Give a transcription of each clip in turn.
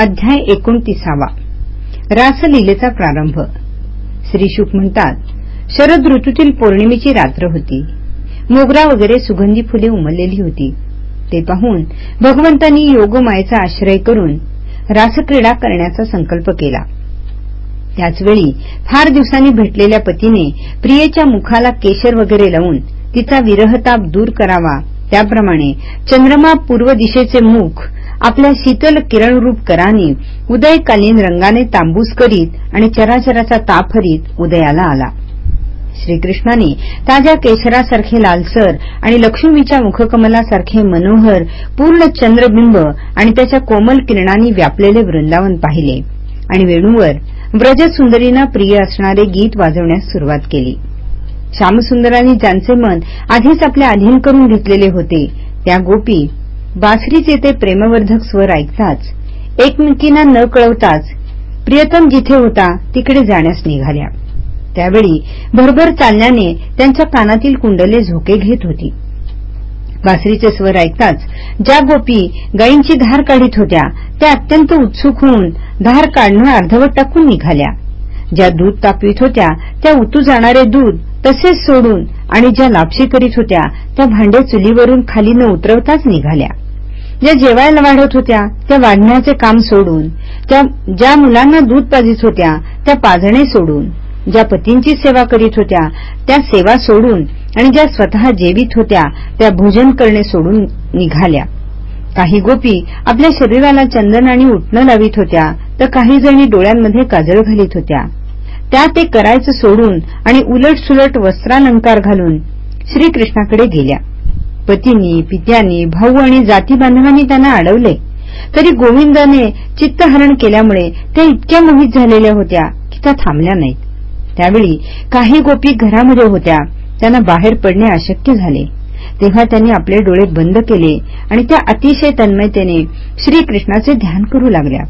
अध्याय एकोणतीसावा. रासलीलेचा प्रारंभ. श्री शुक म्हणतात शरद ऋतूतील पौर्णिमेची रात्र होती. मोगरा वगैरे सुगंधी फुले उमललेली होती. ते पाहून भगवंतांनी योगमायेचा आश्रय करून रासक्रीडा करण्याचा संकल्प केला. त्याचवेळी फार दिवसांनी भेटलेल्या पतीने प्रियेच्या मुखाला केशर वगैरे लावून तिचा विरहताप दूर करावा त्याप्रमाणे चंद्रमा पूर्व दिशेचे मुख आपल्या शीतल किरणरूप कराने उदयकालीन रंगाने तांबूस करीत आणि चराचराचा ताप हरीत उदयाला आला. श्रीकृष्णाने ताज्या केशरासारखे लालसर आणि लक्ष्मीच्या मुखकमलासारखे मनोहर पूर्ण चंद्रबिंब आणि त्याच्या कोमल किरणांनी व्यापलेले वृंदावन पाहिले आणि वेणूवर व्रजसुंदरींना प्रिय असणारे गीत वाजवण्यास सुरुवात केली. श्यामसुंदरांनी ज्यांचे मन आधीच आपल्या अधीन करून घेतलेले होते त्या गोपी बासरीचे ते प्रेमवर्धक स्वर ऐकताच एकमेकींना न कळवताच प्रियतम जिथे होता तिकडे जाण्यास निघाल्या. त्यावेळी भरभर चालण्याने त्यांच्या कानातील कुंडले झोके घेत होती. बासरीचे स्वर ऐकताच ज्या गोपी गायींची धार काढीत होत्या त्या अत्यंत उत्सुक होऊन धार काढणं अर्धवट टाकून निघाल्या. ज्या दूध तापवीत होत्या त्या उतू जाणारे दूध तसेच सोडून आणि ज्या लापशी करीत होत्या त्या भांडे चुलीवरून खाली न उतरवताच निघाल्या. ज्या जेवायला वाढवत होत्या त्या वाढण्याचे काम सोडून ज्या मुलांना दूध पाजित होत्या त्या पाजणे सोडून ज्या पतींची सेवा करीत होत्या त्या सेवा सोडून आणि ज्या स्वतः जेवित होत्या त्या भोजन करणे सोडून निघाल्या. काही गोपी आपल्या शरीराला चंदन आणि उठणं लावित होत्या तर काही जणी डोळ्यांमध्ये काजळ घालीत होत्या. त्या ते करायचं सोडून आणि उलटसुलट वस्त्रालंकार घालून श्रीकृष्णाकडे गेल्या. पतींनी पित्यांनी भाऊ आणि जाती बांधवांनी त्यांना अडवले. तरी गोविंदाने चित्तहरण केल्यामुळे त्या इतक्या मोहित झालेल्या होत्या की त्या थांबल्या नाहीत. त्यावेळी काही गोपी घरामध्ये होत्या. त्यांना बाहेर पडणे अशक्य झाले. तेव्हा त्यांनी आपले डोळे बंद केले आणि त्या अतिशय तन्मयतेने श्रीकृष्णाचे ध्यान करू लागल्या.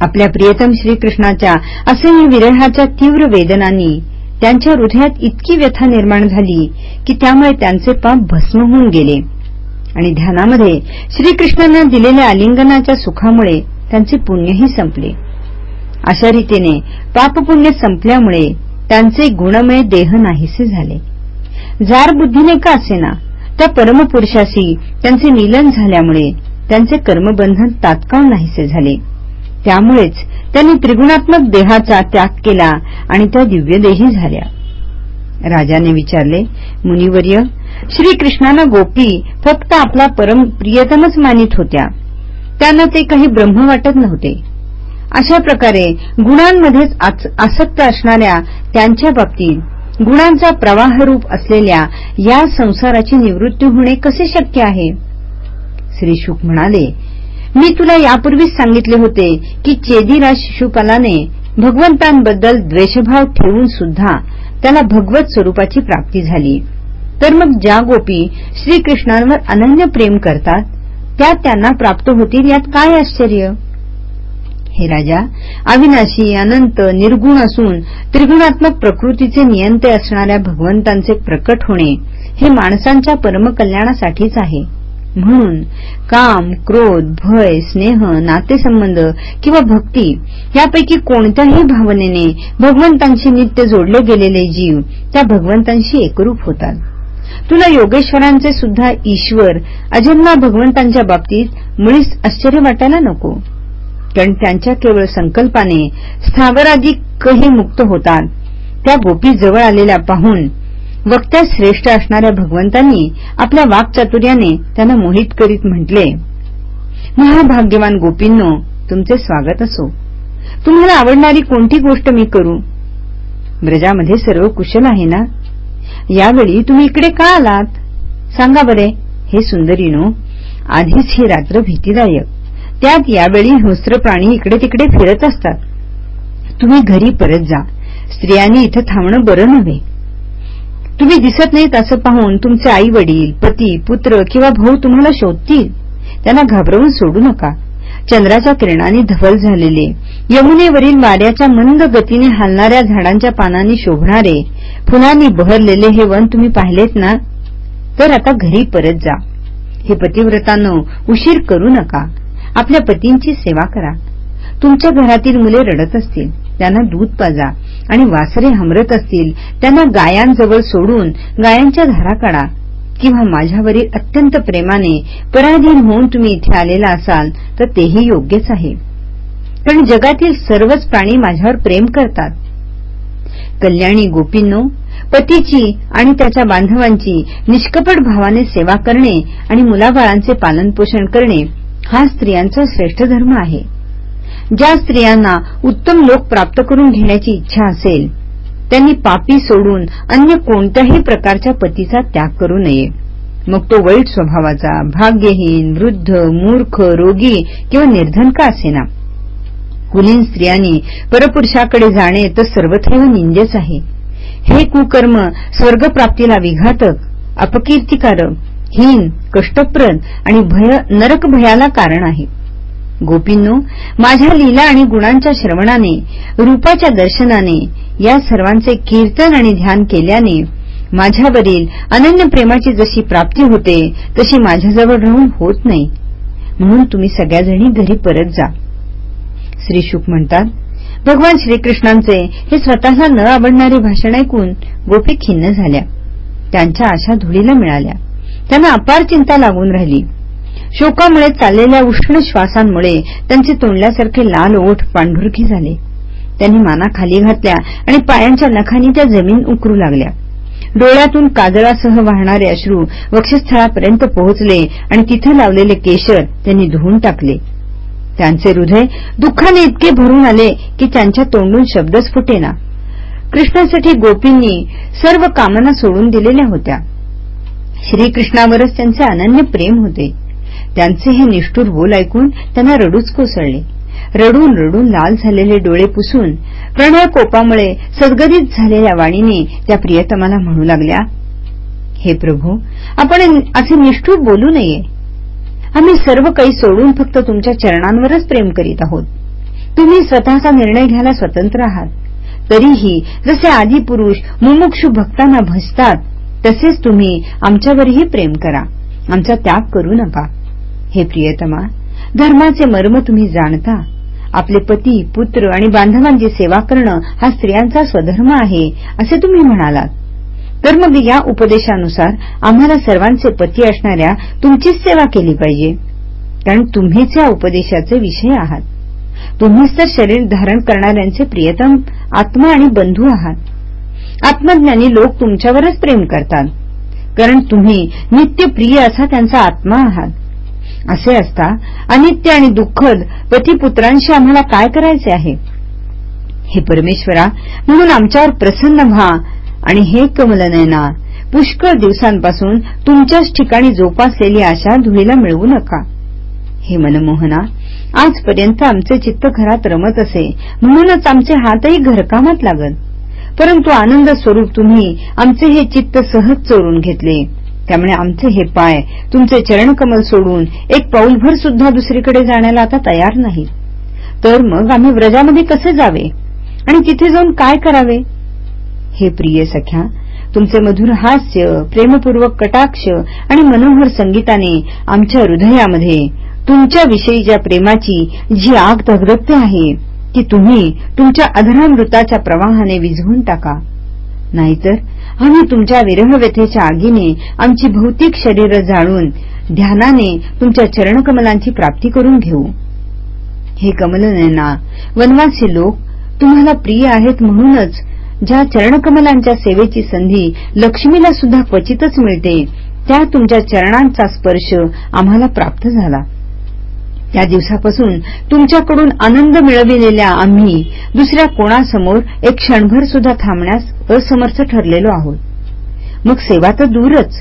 आपल्या प्रियतम श्रीकृष्णाच्या असह्य विरहाच्या तीव्र वेदनांनी त्यांच्या हृदयात इतकी व्यथा निर्माण झाली की त्यामुळे त्यांचे पाप भस्म होऊन गेले. आणि ध्यानामध्ये श्रीकृष्णांना दिलेल्या आलिंगनाच्या सुखामुळे त्यांचे पुण्यही संपले. अशा रीतीने पापपुण्य संपल्यामुळे त्यांचे गुणमय देह नाहीसे झाले. जार बुद्धीने का असेना त्या परमपुरुषाशी त्यांचे मिलन झाल्यामुळे त्यांचे कर्मबंधन तात्काळ नाहीसे झाले. त्यामुळेच त्यांनी त्रिगुणात्मक देहाचा त्याग केला आणि त्या दिव्यदेही झाल्या. राजाने विचारले मुनिवर्य श्रीकृष्णानं गोपी फक्त आपला परम प्रियतमच मानित होत्या. त्यांना ते काही ब्रह्म वाटत नव्हते. अशा प्रकारे गुणांमध्येच आसक्त असणाऱ्या त्यांच्या बाबतीत गुणांचा प्रवाहरूप असलेल्या या संसाराची निवृत्ती होणे कसे शक्य आहे? श्री शुक म्हणाले मी तुला यापूर्वीच सांगितले होते की चेदीला शिशुपालाने भगवंतांबद्दल द्वेषभाव ठेवून सुद्धा त्याला भगवत स्वरूपाची प्राप्ती झाली. तर मग ज्या गोपी श्रीकृष्णांवर अनन्य प्रेम करतात त्या त्यांना प्राप्त होतील यात काय आश्चर्य? हे राजा अविनाशी अनंत निर्गुण असून त्रिगुणात्मक प्रकृतीचे नियंते असणाऱ्या भगवंतांचे प्रकट होणे हे माणसांच्या परमकल्याणासाठीच आहे. म्हणून काम क्रोध भय स्नेह नातेसंबंध किंवा भक्ती यापैकी कोणत्याही भावनेने भगवंतांशी नित्य जोडले गेलेले जीव त्या भगवंतांशी एकरूप होतात. तुला योगेश्वरांचे सुद्धा ईश्वर अजन्मा भगवंतांच्या बाबतीत मुळीच आश्चर्य वाटायला नको. कारण त्यांच्या केवळ संकल्पाने स्थावराधिकही मुक्त होतात. त्या गोपी जवळ आलेल्या पाहून वक्त्यात श्रेष्ठ असणाऱ्या भगवंतांनी आपल्या वाक्चातुर्याने त्यांना मोहित करीत म्हटले महाभाग्यवान गोपींनो तुमचे स्वागत असो. तुम्हाला आवडणारी कोणती गोष्ट मी करू? ब्रजामध्ये सर्व कुशल आहे ना? यावेळी तुम्ही इकडे का आलात? सांगा बरे हे सुंदरीनो आधीच ही रात्र भीतीदायक. त्यात यावेळी हिंस्त्र प्राणी इकडे तिकडे फिरत असतात. तुम्ही घरी परत जा. स्त्रियांनी इथं थांबणं बरं नव्हे. तुम्ही दिसत नाहीत असं पाहून तुमचे आई वडील पती पुत्र किंवा भाऊ तुम्हाला शोधतील. त्यांना घाबरवून सोडू नका. चंद्राच्या किरणांनी धवल झालेले यमुनेवरील वाऱ्याच्या मंद गतीने हलणाऱ्या झाडांच्या पानांनी शोभणारे फुलांनी बहरलेले हे वन तुम्ही पाहिलेत ना? तर आता घरी परत जा. हे पतिव्रतांनो उशीर करू नका. आपल्या पतींची सेवा करा. तुमच्या घरातील मुले रडत असतील. त्यांना दूध पाजा. आणि वासरे हमरत असतील त्यांना गायांजवळ सोडून गायांच्या धारा काढा. किंवा माझ्यावरील अत्यंत प्रेमाने पराधीन होऊन तुम्ही इथे आलेला असाल तर तेही योग्यच आहे. कारण जगातील सर्वच प्राणी माझ्यावर प्रेम करतात. कल्याणी गोपींनो पतीची आणि त्याच्या बांधवांची निष्कपट भावाने सेवा करणे आणि मुलाबाळांचे पालनपोषण करणे हा स्त्रियांचा श्रेष्ठ धर्म आहे. ज्या स्त्रियांना उत्तम लोक प्राप्त करून घेण्याची इच्छा असेल त्यांनी पापी सोडून अन्य कोणत्याही प्रकारच्या पतीचा त्याग करू नये. मग तो वाईट स्वभावाचा भाग्यहीन वृद्ध मूर्ख रोगी किंवा निर्धन का असेना? कुलीन स्त्रियांनी परपुरुषाकडे जाणे तर सर्वथैव निंदेच आहे. हे कुकर्म स्वर्गप्राप्तीला विघातक अपकीर्तिकारक हीन कष्टप्रद आणि भय नरक भयाला कारण आहे. गोपींनो माझ्या लीला आणि गुणांच्या श्रवणाने रूपाच्या दर्शनाने या सर्वांचे कीर्तन आणि ध्यान केल्याने माझ्यावरील अनन्य प्रेमाची जशी प्राप्ती होते तशी माझ्याजवळ राहून होत नाही. म्हणून तुम्ही सगळ्याजणी घरी परत जा. श्री शुक म्हणतात भगवान श्रीकृष्णांचे हे स्वतःला न आवडणारे भाषण ऐकून गोपी खिन्न झाल्या. त्यांच्या आशा धुळीला मिळाल्या. त्यांना अपार चिंता लागून राहिली. शोकामुळे चाललेल्या उष्ण श्वासांमुळे त्यांचे तोंडल्यासारखे लाल ओठ पांढुरकी झाले. त्यांनी माना खाली घातल्या आणि पायांच्या नखांनी त्या जमीन उकरू लागल्या. डोळ्यातून काजळासह वाहणारे अश्रू वक्षस्थळापर्यंत पोहोचले आणि तिथे लावलेले केशर त्यांनी धुवून टाकले. त्यांचे हृदय दुःखाने इतके भरून आले की त्यांच्या तोंडून शब्दच फुटेना. कृष्णासाठी गोपींनी सर्व कामना सोडून दिलेल्या होत्या. श्रीकृष्णावरच त्यांचे अनन्य प्रेम होते. त्यांचे हे निष्ठूर बोल ऐकून त्यांना रडूच कोसळले. रडून रडून लाल झालेले डोळे पुसून प्रणय कोपामुळे सदगदित झालेल्या वाणीने त्या प्रियतमाला म्हणू लागल्या हे प्रभू आपण असे निष्ठूर बोलू नये. आम्ही सर्व काही सोडून फक्त तुमच्या चरणांवरच प्रेम करीत आहोत. तुम्ही स्वतःचा निर्णय घ्यायला स्वतंत्र आहात. तरीही जसे आदिपुरुष मुमुक्षु भक्तांना भजतात तसेच तुम्ही आमच्यावरही प्रेम करा. आमचा त्याग करू नका. हे प्रियतमा धर्माचे मर्म तुम्ही जाणता. आपले पती पुत्र आणि बांधवांची सेवा करणं हा स्त्रियांचा स्वधर्म आहे असे तुम्ही म्हणालात. तर मग या उपदेशानुसार आम्हाला सर्वांचे पती असणाऱ्या तुमचीच सेवा केली पाहिजे. कारण तुम्हीच या उपदेशाचे विषय आहात. तुम्हीच तर शरीर धारण करणाऱ्यांचे प्रियतम आत्मा आणि बंधू आहात. आत्मज्ञानी लोक तुमच्यावरच प्रेम करतात. कारण तुम्ही नित्यप्रिय असा त्यांचा आत्मा आहात. असे असता अनित्य आणि दुःखद पतीपुत्रांशी आम्हाला काय करायचे आहे? हे परमेश्वरा म्हणून आमच्यावर प्रसन्न व्हा. आणि हे कमलनयना पुष्कळ दिवसांपासून तुमच्याच ठिकाणी जोपासलेली आशा धुळीला मिळवू नका. हे मनमोहना आजपर्यंत आमचे चित्त घरात रमत असे म्हणूनच आमचे हातही घरकामात लागत परंतु आनंद स्वरूप तुम्ही आमचे हे चित्त सहज चोरून घेतले. त्यामुळे आमचे हे पाय तुमचे चरणकमल सोडून एक पाऊलभर सुद्धा दुसरीकडे जाण्याला आता तयार नाही. तर मग आम्ही व्रजामध्ये कसे जावे? आणि तिथे जाऊन काय करावे? हे प्रिय सख्या तुमचे मधुर हास्य प्रेमपूर्वक कटाक्ष आणि मनोहर संगीताने आमच्या हृदयामध्ये तुमच्याविषयीच्या प्रेमाची जी आग धगधगते आहे ती तुम्ही तुमच्या अधरामृताच्या प्रवाहाने विझवून टाका. नाहीतर आम्ही तुमच्या विरहव्यथेच्या आगीने आमची भौतिक शरीर जाळून ध्यानाने तुमच्या चरणकमलांची प्राप्ती करून घेऊ. हे कमलनयना वनवासी लोक तुम्हाला प्रिय आहेत म्हणूनच ज्या चरणकमलांच्या सेवेची संधी लक्ष्मीला सुद्धा क्वचितच मिळते त्या तुमच्या चरणांचा स्पर्श आम्हाला प्राप्त झाला. या दिवसापासून तुमच्याकडून आनंद मिळविलेल्या आम्ही दुसऱ्या कोणासमोर एक क्षणभर सुद्धा थांबण्यास असमर्थ ठरलेलो आहोत. मग सेवा तर दूरच.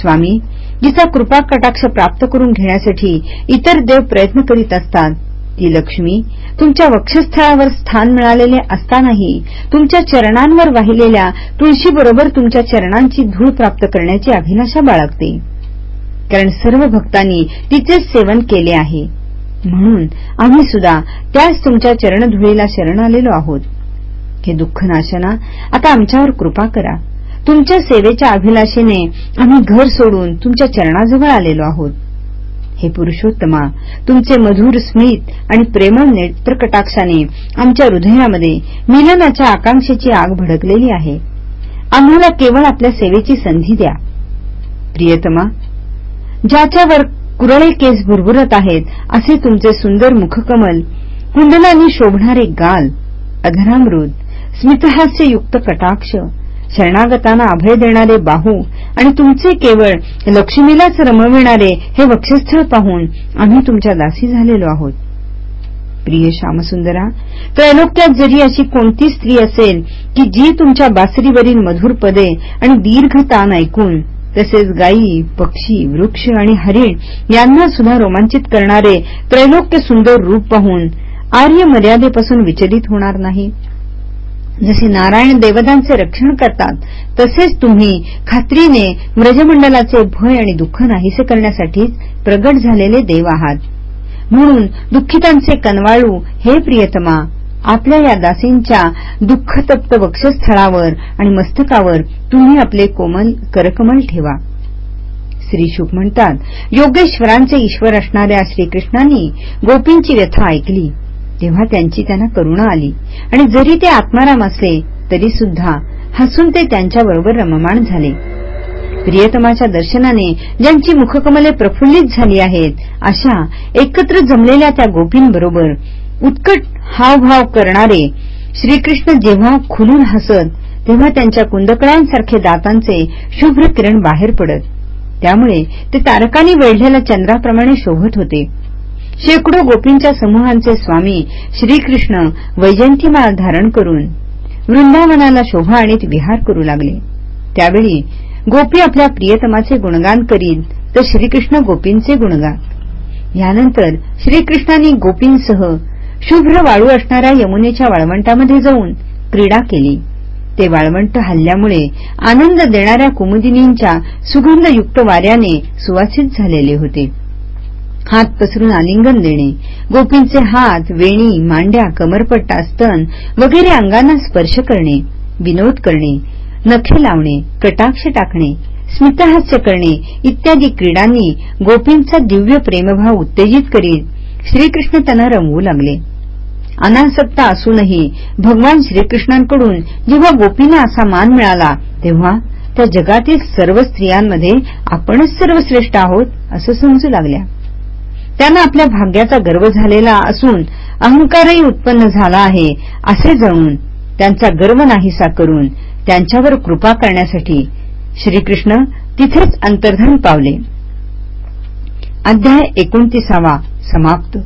स्वामी जिचा कृपा कटाक्ष प्राप्त करून घेण्यासाठी इतर देव प्रयत्न करीत असतात ती लक्ष्मी तुमच्या वक्षस्थळावर स्थान मिळालेले असतानाही तुमच्या चरणांवर वाहिलेल्या तुळशीबरोबर तुमच्या चरणांची धूळ प्राप्त करण्याची अभिलाषा बाळगते. कारण सर्व भक्तांनी तिचेच सेवन केले आहे. म्हणून आम्ही सुद्धा त्याच तुमच्या चरणधुळीला शरण आलेलो आहोत. हे दुःखनाशना आता आमच्यावर कृपा करा. तुमच्या सेवेच्या अभिलाषेने आम्ही घर सोडून तुमच्या चरणाजवळ आलेलो आहोत. हे पुरुषोत्तमा तुमचे मधुर स्मित आणि प्रेमळ नेत्रकटाक्षाने आमच्या हृदयामध्ये मिलनाच्या आकांक्षेची आग भडकलेली आहे. आम्हाला केवळ आपल्या सेवेची संधी द्या. प्रियतमा ज्याच्यावर कुरळे केस भुरभुरत आहेत असे तुमचे सुंदर मुखकमल. कुंडलांनी शोभणारे गाल अधरामृत स्मितहास्ययुक्त कटाक्ष शरणागतांना अभय देणारे बाहू आणि तुमचे केवळ लक्ष्मीलाच रमविणारे हे वक्षस्थळ पाहून आम्ही तुमच्या दासी झालेलो आहोत. प्रिय श्यामसुंदरा त्रैलोक्यात जरी अशी कोणती स्त्री असेल की जी तुमच्या बासरीवरील मधुर पदे आणि दीर्घ तान ऐकून तसेच गायी पक्षी वृक्ष आणि हरिण यांना सुद्धा रोमांचित करणारे त्रैलोक्य सुंदर रूप पाहून आर्य मर्यादेपासून विचलित होणार नाही. जसे नारायण देवतांचे रक्षण करतात तसेच तुम्ही खात्रीने व्रजमंडलाचे भय आणि दुःख नाहीसे करण्यासाठीच प्रगट झालेले देव आहात. म्हणून दुःखितांचे कनवाळू हे प्रियतमा आपल्या या दासींच्या दुःखतप्त वक्षस्थळावर आणि मस्तकावर तुम्ही आपले कोमल करकमल ठेवा. श्री शुक म्हणतात योगेश्वरांचे ईश्वर असणाऱ्या श्रीकृष्णांनी गोपींची व्यथा ऐकली. तेव्हा त्यांची त्यांना करुणा आली. आणि जरी ते आत्माराम असले तरी सुद्धा हसून ते त्यांच्याबरोबर रममाण झाले. प्रियतमाच्या दर्शनाने ज्यांची मुखकमले प्रफुल्लित झाली आहेत अशा एकत्र जमलेल्या त्या गोपींबरोबर उत्कट हावभाव करणारे श्रीकृष्ण जेव्हा खुलून हसत तेव्हा त्यांच्या कुंदकळ्यांसारखे दातांचे शुभ्र किरण बाहेर पडत. त्यामुळे ते तारकांनी वेढलेल्या चंद्राप्रमाणे शोभत होते. शेकडो गोपींच्या समूहांचे स्वामी श्रीकृष्ण वैजंतीमाळ धारण करून वृंदावनाला शोभा आणीत विहार करू लागले. त्यावेळी गोपी आपल्या प्रियतमाचे गुणगान करीत तर श्रीकृष्ण गोपींचे गुणगान. यानंतर श्रीकृष्णांनी गोपींसह शुभ्र वाळू असणाऱ्या यमुनेच्या वाळवंटामध्ये जाऊन क्रीडा केली. ते वाळवंट हल्ल्यामुळे आनंद देणाऱ्या कुमुदिनींच्या सुगंधयुक्त वाऱ्याने सुवासित झालेले होते. हात पसरून आलिंगन देणे गोपींचे हात वेणी मांड्या कमरपट्टा स्तन वगैरे अंगांना स्पर्श करणे विनोद करणे नखे लावणे कटाक्ष टाकणे स्मितहास्य करणे इत्यादी क्रीडांनी गोपींचा दिव्य प्रेमभाव उत्तेजित करीत श्रीकृष्ण त्यांना रंगवू लागले. अनासक्ता असूनही भगवान श्रीकृष्णांकडून जेव्हा गोपींना असा मान मिळाला तेव्हा त्या जगातील सर्व स्त्रियांमध्ये आपणच सर्वश्रेष्ठ आहोत असं समजू लागल्या. त्यांना आपल्या भाग्याचा गर्व झालेला असून अहंकारही उत्पन्न झाला आहे असे जाणून त्यांचा गर्व नाहीसा करून त्यांच्यावर कृपा करण्यासाठी श्रीकृष्ण तिथेच अंतर्धान पावले. अध्याय एकोणतीसावा समाप्त.